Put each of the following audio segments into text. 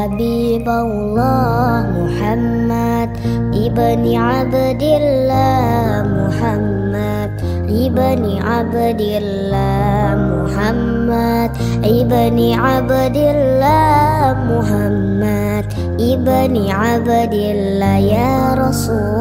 حبيب الله محمد ابن عبد الله محمد ابن عبد الله محمد ابن عبد الله محمد ابن عبد الله يا رسول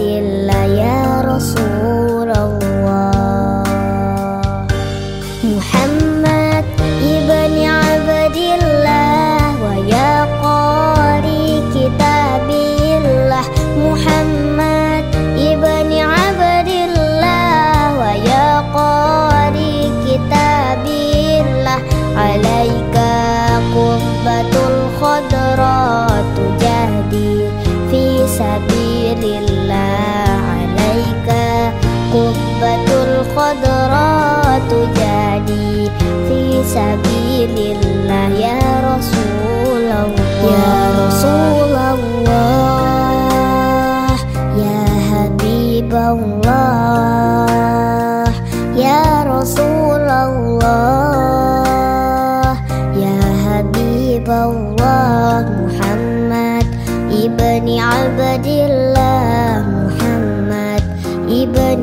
الله يا رسول الله. محمد ابن عبد الله ويا قاري كتاب الله. محمد ابن عبد الله ويا قاري كتاب الله. عليك قبة الخضراء قبة الخضراء تجهدي في سبيل الله يا رسول الله. يا رسول الله. يا حبيب الله. يا رسول الله. يا حبيب الله. محمد ابن عبد الله. محمد ابن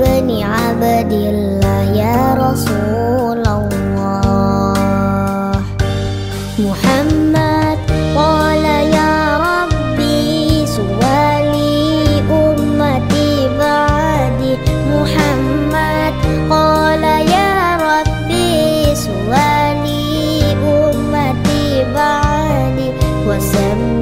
ابن عبد الله يا رسول الله. محمد قال يا ربي سوالي أمتي بعدي محمد قال يا ربي سوالي أمتي بعدي وسميهم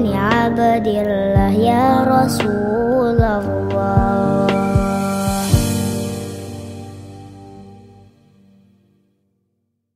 محمد ابن عبد الله يا رسول الله